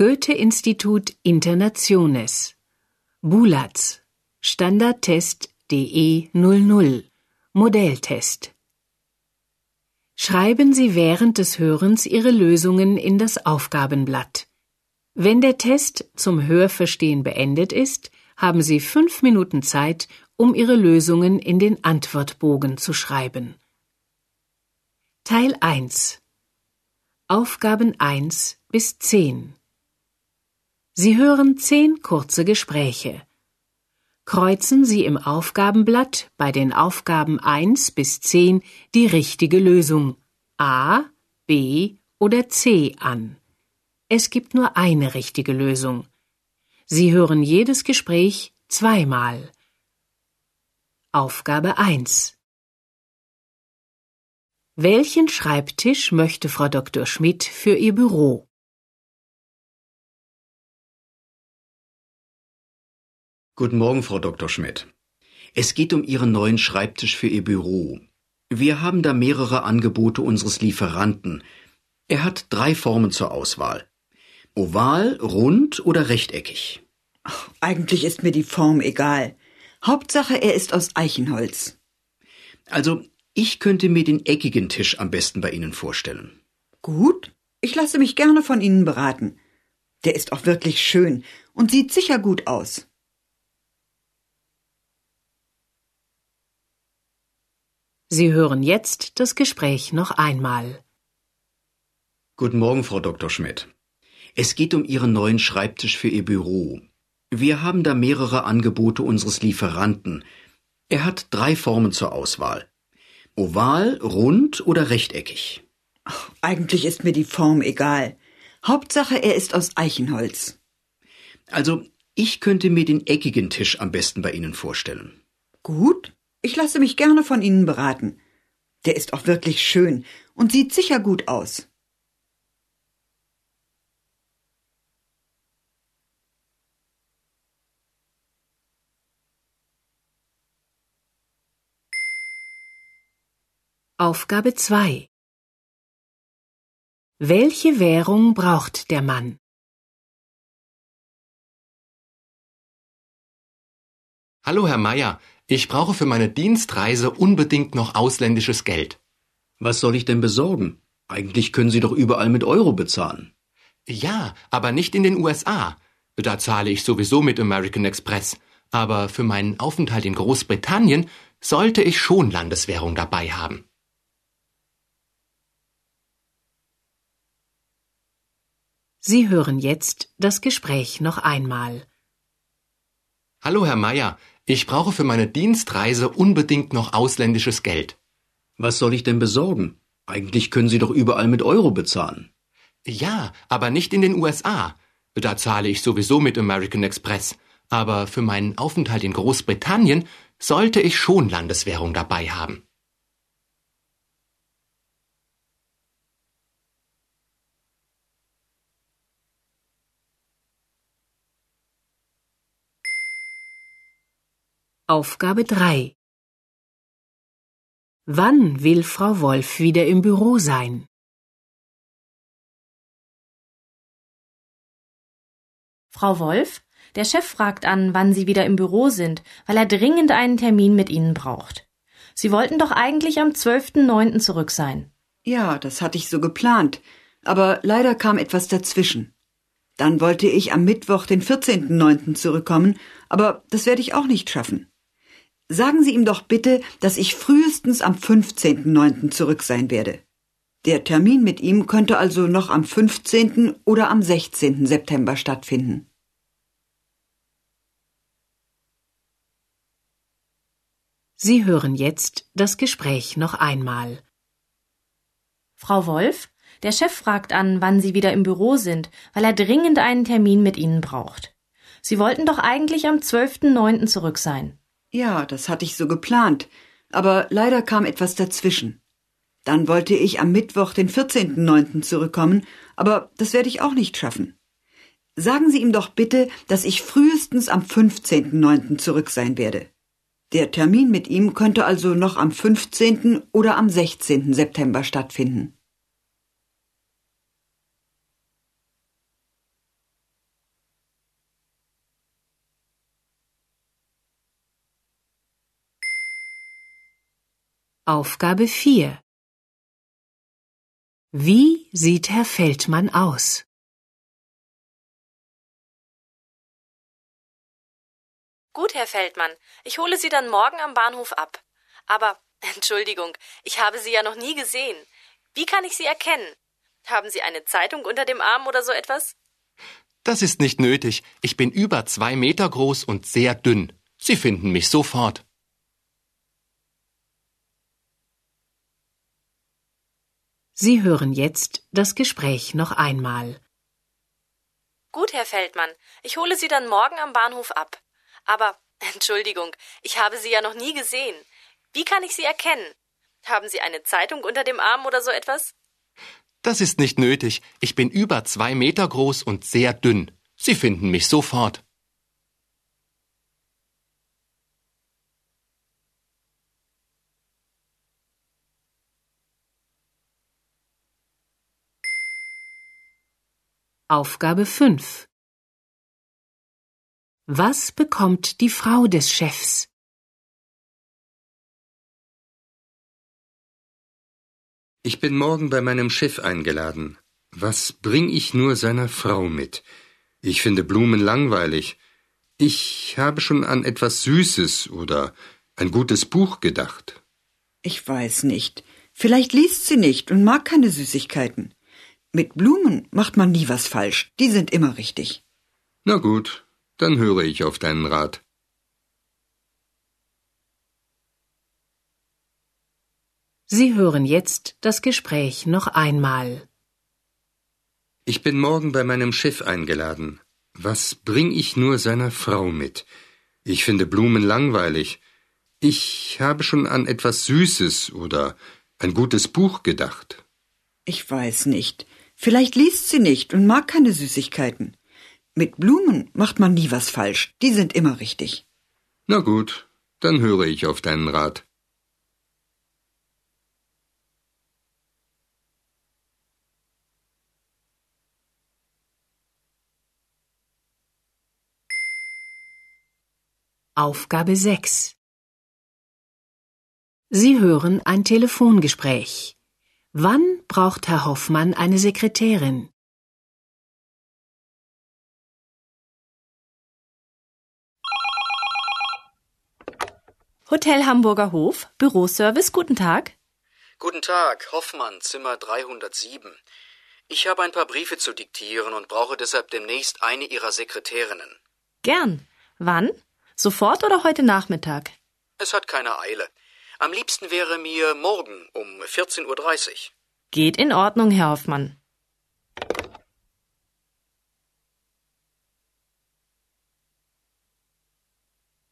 Goethe-Institut Internationes. Bulatz. Standardtest DE 00 Modelltest. Schreiben Sie während des Hörens Ihre Lösungen in das Aufgabenblatt. Wenn der Test zum Hörverstehen beendet ist, haben Sie fünf Minuten Zeit, um Ihre Lösungen in den Antwortbogen zu schreiben. Teil 1 Aufgaben 1 bis 10 Sie hören zehn kurze Gespräche. Kreuzen Sie im Aufgabenblatt bei den Aufgaben 1 bis 10 die richtige Lösung A, B oder C an. Es gibt nur eine richtige Lösung. Sie hören jedes Gespräch zweimal. Aufgabe 1 Welchen Schreibtisch möchte Frau Dr. Schmidt für ihr Büro? Guten Morgen, Frau Dr. Schmidt. Es geht um Ihren neuen Schreibtisch für Ihr Büro. Wir haben da mehrere Angebote unseres Lieferanten. Er hat drei Formen zur Auswahl. Oval, rund oder rechteckig. Ach, eigentlich ist mir die Form egal. Hauptsache, er ist aus Eichenholz. Also, ich könnte mir den eckigen Tisch am besten bei Ihnen vorstellen. Gut, ich lasse mich gerne von Ihnen beraten. Der ist auch wirklich schön und sieht sicher gut aus. Sie hören jetzt das Gespräch noch einmal. Guten Morgen, Frau Dr. Schmidt. Es geht um Ihren neuen Schreibtisch für Ihr Büro. Wir haben da mehrere Angebote unseres Lieferanten. Er hat drei Formen zur Auswahl. Oval, rund oder rechteckig. Ach, eigentlich ist mir die Form egal. Hauptsache, er ist aus Eichenholz. Also, ich könnte mir den eckigen Tisch am besten bei Ihnen vorstellen. Gut, ich lasse mich gerne von Ihnen beraten. Der ist auch wirklich schön und sieht sicher gut aus. Aufgabe 2 Welche Währung braucht der Mann? Hallo, Herr Meier. Ich brauche für meine Dienstreise unbedingt noch ausländisches Geld. Was soll ich denn besorgen? Eigentlich können Sie doch überall mit Euro bezahlen. Ja, aber nicht in den USA. Da zahle ich sowieso mit American Express. Aber für meinen Aufenthalt in Großbritannien sollte ich schon Landeswährung dabei haben. Sie hören jetzt das Gespräch noch einmal. Hallo, Herr Meier. Ich brauche für meine Dienstreise unbedingt noch ausländisches Geld. Was soll ich denn besorgen? Eigentlich können Sie doch überall mit Euro bezahlen. Ja, aber nicht in den USA. Da zahle ich sowieso mit American Express. Aber für meinen Aufenthalt in Großbritannien sollte ich schon Landeswährung dabei haben. Aufgabe 3 Wann will Frau Wolf wieder im Büro sein? Frau Wolf, der Chef fragt an, wann Sie wieder im Büro sind, weil er dringend einen Termin mit Ihnen braucht. Sie wollten doch eigentlich am 12.09. zurück sein. Ja, das hatte ich so geplant, aber leider kam etwas dazwischen. Dann wollte ich am Mittwoch, den 14.09. zurückkommen, aber das werde ich auch nicht schaffen. Sagen Sie ihm doch bitte, dass ich frühestens am 15.09. zurück sein werde. Der Termin mit ihm könnte also noch am 15. oder am 16. September stattfinden. Sie hören jetzt das Gespräch noch einmal. Frau Wolf, der Chef fragt an, wann Sie wieder im Büro sind, weil er dringend einen Termin mit Ihnen braucht. Sie wollten doch eigentlich am 12.09. zurück sein. Ja, das hatte ich so geplant, aber leider kam etwas dazwischen. Dann wollte ich am Mittwoch, den 14.09. zurückkommen, aber das werde ich auch nicht schaffen. Sagen Sie ihm doch bitte, dass ich frühestens am 15.09. zurück sein werde. Der Termin mit ihm könnte also noch am 15. oder am 16. September stattfinden. Aufgabe 4 Wie sieht Herr Feldmann aus? Gut, Herr Feldmann, ich hole Sie dann morgen am Bahnhof ab. Aber, Entschuldigung, ich habe Sie ja noch nie gesehen. Wie kann ich Sie erkennen? Haben Sie eine Zeitung unter dem Arm oder so etwas? Das ist nicht nötig. Ich bin über zwei Meter groß und sehr dünn. Sie finden mich sofort. Sie hören jetzt das Gespräch noch einmal. Gut, Herr Feldmann, ich hole Sie dann morgen am Bahnhof ab. Aber, Entschuldigung, ich habe Sie ja noch nie gesehen. Wie kann ich Sie erkennen? Haben Sie eine Zeitung unter dem Arm oder so etwas? Das ist nicht nötig. Ich bin über zwei Meter groß und sehr dünn. Sie finden mich sofort. Aufgabe 5 Was bekommt die Frau des Chefs? Ich bin morgen bei meinem Chef eingeladen. Was bring ich nur seiner Frau mit? Ich finde Blumen langweilig. Ich habe schon an etwas Süßes oder ein gutes Buch gedacht. Ich weiß nicht. Vielleicht liest sie nicht und mag keine Süßigkeiten. Mit Blumen macht man nie was falsch. Die sind immer richtig. Na gut, dann höre ich auf deinen Rat. Sie hören jetzt das Gespräch noch einmal. Ich bin morgen bei meinem Chef eingeladen. Was bring ich nur seiner Frau mit? Ich finde Blumen langweilig. Ich habe schon an etwas Süßes oder ein gutes Buch gedacht. Ich weiß nicht. Vielleicht liest sie nicht und mag keine Süßigkeiten. Mit Blumen macht man nie was falsch. Die sind immer richtig. Na gut, dann höre ich auf deinen Rat. Aufgabe 6 Sie hören ein Telefongespräch. Wann braucht Herr Hoffmann eine Sekretärin? Hotel Hamburger Hof, Büroservice, guten Tag. Guten Tag, Hoffmann, Zimmer 307. Ich habe ein paar Briefe zu diktieren und brauche deshalb demnächst eine Ihrer Sekretärinnen. Gern. Wann? Sofort oder heute Nachmittag? Es hat keine Eile. Am liebsten wäre mir morgen um 14.30 Uhr. Geht in Ordnung, Herr Hoffmann.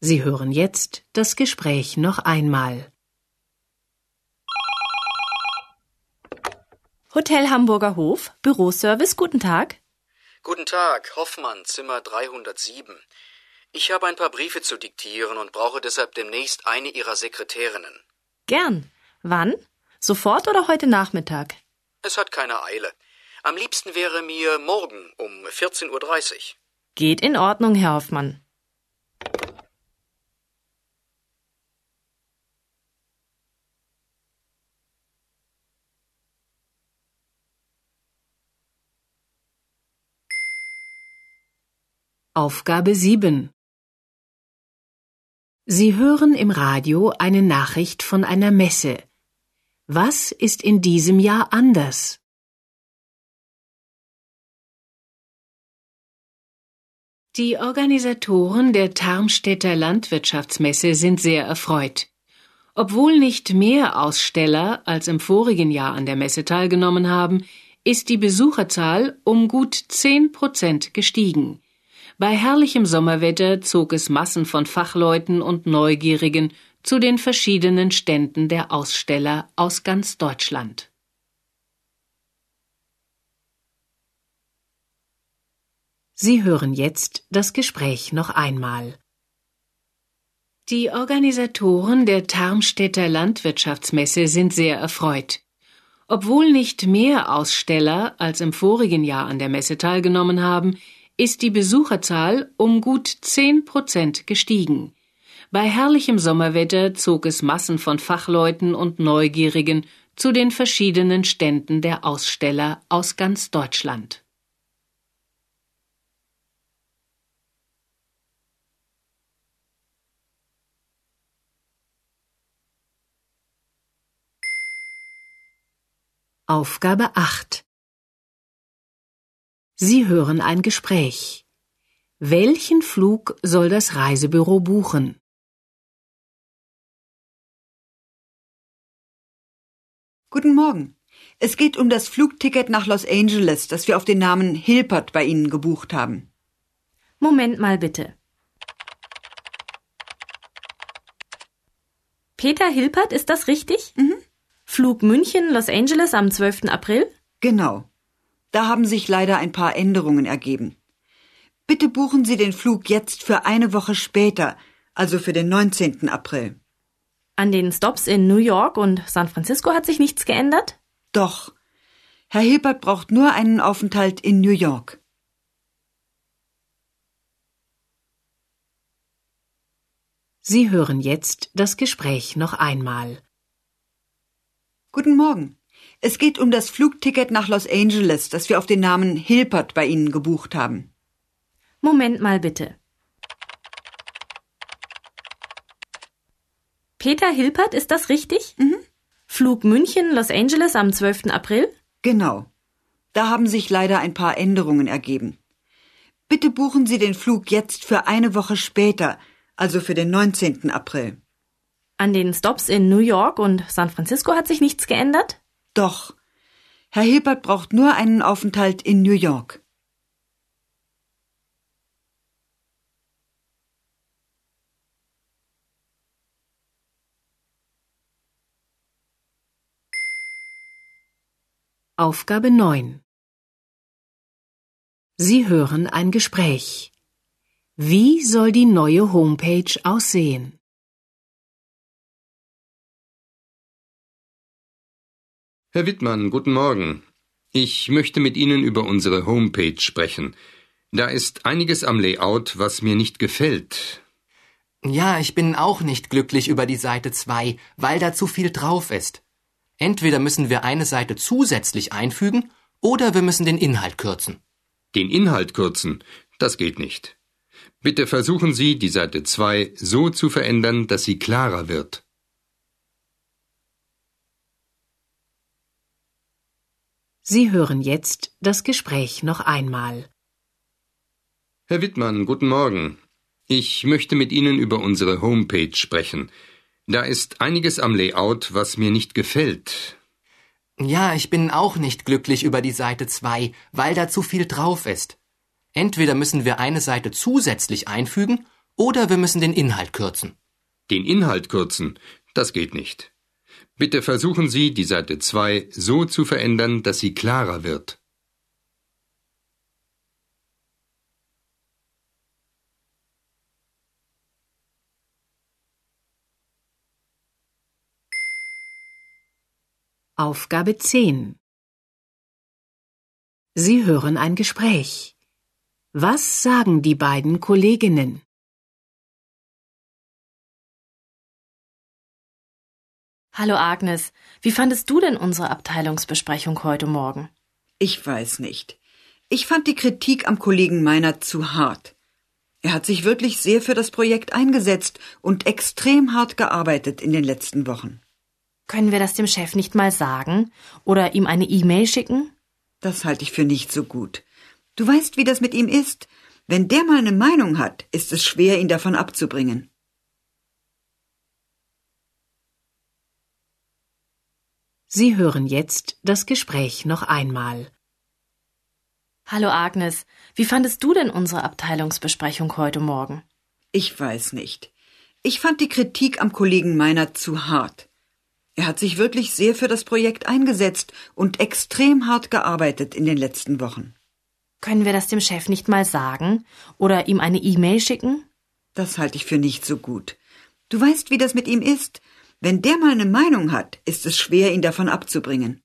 Sie hören jetzt das Gespräch noch einmal. Hotel Hamburger Hof, Büroservice, guten Tag. Guten Tag, Hoffmann, Zimmer 307. Ich habe ein paar Briefe zu diktieren und brauche deshalb demnächst eine Ihrer Sekretärinnen. Gern. Wann? Sofort oder heute Nachmittag? Es hat keine Eile. Am liebsten wäre mir morgen um 14.30 Uhr. Geht in Ordnung, Herr Hoffmann. Aufgabe 7 Sie hören im Radio eine Nachricht von einer Messe. Was ist in diesem Jahr anders? Die Organisatoren der Tarmstädter Landwirtschaftsmesse sind sehr erfreut. Obwohl nicht mehr Aussteller als im vorigen Jahr an der Messe teilgenommen haben, ist die Besucherzahl um gut zehn Prozent gestiegen. Bei herrlichem Sommerwetter zog es Massen von Fachleuten und Neugierigen zu den verschiedenen Ständen der Aussteller aus ganz Deutschland. Sie hören jetzt das Gespräch noch einmal. Die Organisatoren der Tarmstädter Landwirtschaftsmesse sind sehr erfreut. Obwohl nicht mehr Aussteller als im vorigen Jahr an der Messe teilgenommen haben, ist die Besucherzahl um gut zehn Prozent gestiegen. Bei herrlichem Sommerwetter zog es Massen von Fachleuten und Neugierigen zu den verschiedenen Ständen der Aussteller aus ganz Deutschland. Aufgabe 8 Sie hören ein Gespräch. Welchen Flug soll das Reisebüro buchen? Guten Morgen. Es geht um das Flugticket nach Los Angeles, das wir auf den Namen Hilpert bei Ihnen gebucht haben. Moment mal bitte. Peter Hilpert, ist das richtig? Mhm. Flug München, Los Angeles am 12. April? Genau. Da haben sich leider ein paar Änderungen ergeben. Bitte buchen Sie den Flug jetzt für eine Woche später, also für den 19. April. An den Stops in New York und San Francisco hat sich nichts geändert? Doch. Herr Hilbert braucht nur einen Aufenthalt in New York. Sie hören jetzt das Gespräch noch einmal. Guten Morgen. Es geht um das Flugticket nach Los Angeles, das wir auf den Namen Hilpert bei Ihnen gebucht haben. Moment mal bitte. Peter Hilpert, ist das richtig? Mhm. Flug München, Los Angeles am 12. April? Genau. Da haben sich leider ein paar Änderungen ergeben. Bitte buchen Sie den Flug jetzt für eine Woche später, also für den 19. April. An den Stops in New York und San Francisco hat sich nichts geändert? Doch. Herr Hilbert braucht nur einen Aufenthalt in New York. Aufgabe 9 Sie hören ein Gespräch. Wie soll die neue Homepage aussehen? Herr Wittmann, guten Morgen. Ich möchte mit Ihnen über unsere Homepage sprechen. Da ist einiges am Layout, was mir nicht gefällt. Ja, ich bin auch nicht glücklich über die Seite 2, weil da zu viel drauf ist. Entweder müssen wir eine Seite zusätzlich einfügen oder wir müssen den Inhalt kürzen. Den Inhalt kürzen, das geht nicht. Bitte versuchen Sie, die Seite 2 so zu verändern, dass sie klarer wird. Sie hören jetzt das Gespräch noch einmal. Herr Wittmann, guten Morgen. Ich möchte mit Ihnen über unsere Homepage sprechen. Da ist einiges am Layout, was mir nicht gefällt. Ja, ich bin auch nicht glücklich über die Seite 2, weil da zu viel drauf ist. Entweder müssen wir eine Seite zusätzlich einfügen oder wir müssen den Inhalt kürzen. Den Inhalt kürzen, das geht nicht. Bitte versuchen Sie, die Seite 2 so zu verändern, dass sie klarer wird. Aufgabe 10 Sie hören ein Gespräch. Was sagen die beiden Kolleginnen? Hallo Agnes, wie fandest du denn unsere Abteilungsbesprechung heute Morgen? Ich weiß nicht. Ich fand die Kritik am Kollegen Meiner zu hart. Er hat sich wirklich sehr für das Projekt eingesetzt und extrem hart gearbeitet in den letzten Wochen. Können wir das dem Chef nicht mal sagen oder ihm eine E-Mail schicken? Das halte ich für nicht so gut. Du weißt, wie das mit ihm ist. Wenn der mal eine Meinung hat, ist es schwer, ihn davon abzubringen. Sie hören jetzt das Gespräch noch einmal. Hallo Agnes, wie fandest du denn unsere Abteilungsbesprechung heute Morgen? Ich weiß nicht. Ich fand die Kritik am Kollegen Meiner zu hart. Er hat sich wirklich sehr für das Projekt eingesetzt und extrem hart gearbeitet in den letzten Wochen. Können wir das dem Chef nicht mal sagen oder ihm eine E-Mail schicken? Das halte ich für nicht so gut. Du weißt, wie das mit ihm ist. Wenn der mal eine Meinung hat, ist es schwer, ihn davon abzubringen.